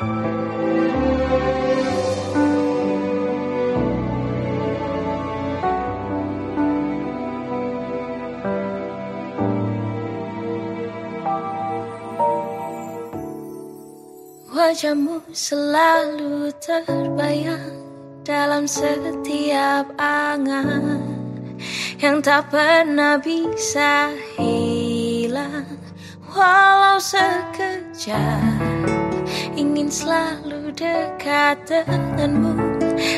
Wajahmu selalu terbayang dalam setiap angan yang tak pernah bisa hilang walau sekejap dekat denganmu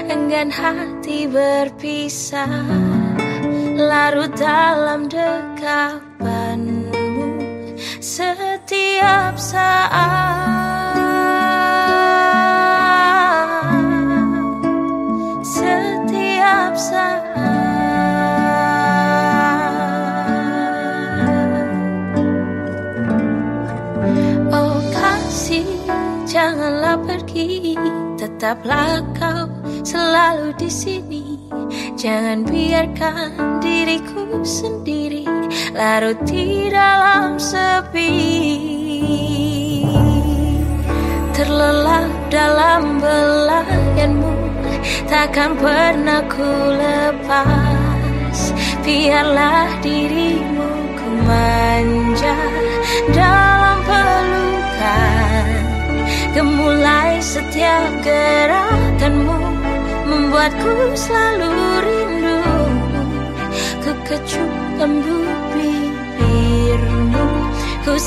enggan hati berpisah. Larut dalam dekapanmu setiap saat pergi, tetaplah kau selalu di sini. Jangan biarkan diriku sendiri larut di dalam sepi. Terlelap dalam belayanmu, takkan pernah ku lepas. Biarlah dirimu Gemulai setiap gerakanmu Membuatku selalu rindu. Ku kecup bibirmu Ku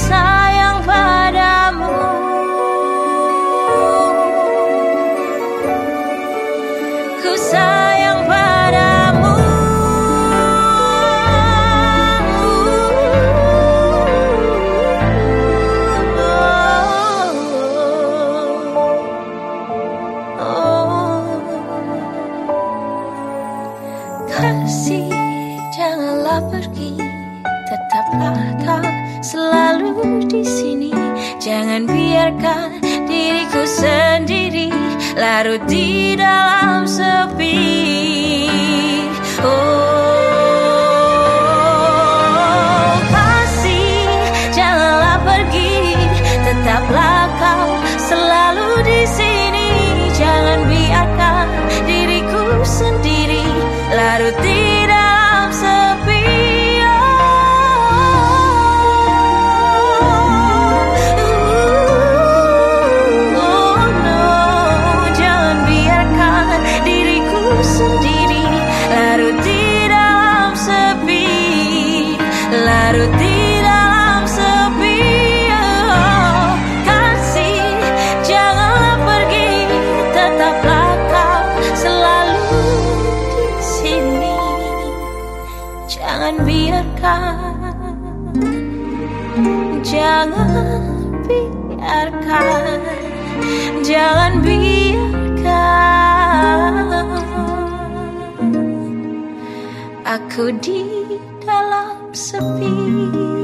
janganlah pergi, tetaplah kau selalu di sini. Jangan biarkan diriku sendiri larut di dalam sepi. Oh, kasih, janganlah pergi, tetaplah kau selalu di sini. Jangan biarkan diriku sendiri larut di dalam Jangan biarkan, jangan biarkan, jangan biarkan. Aku di dalam sepi.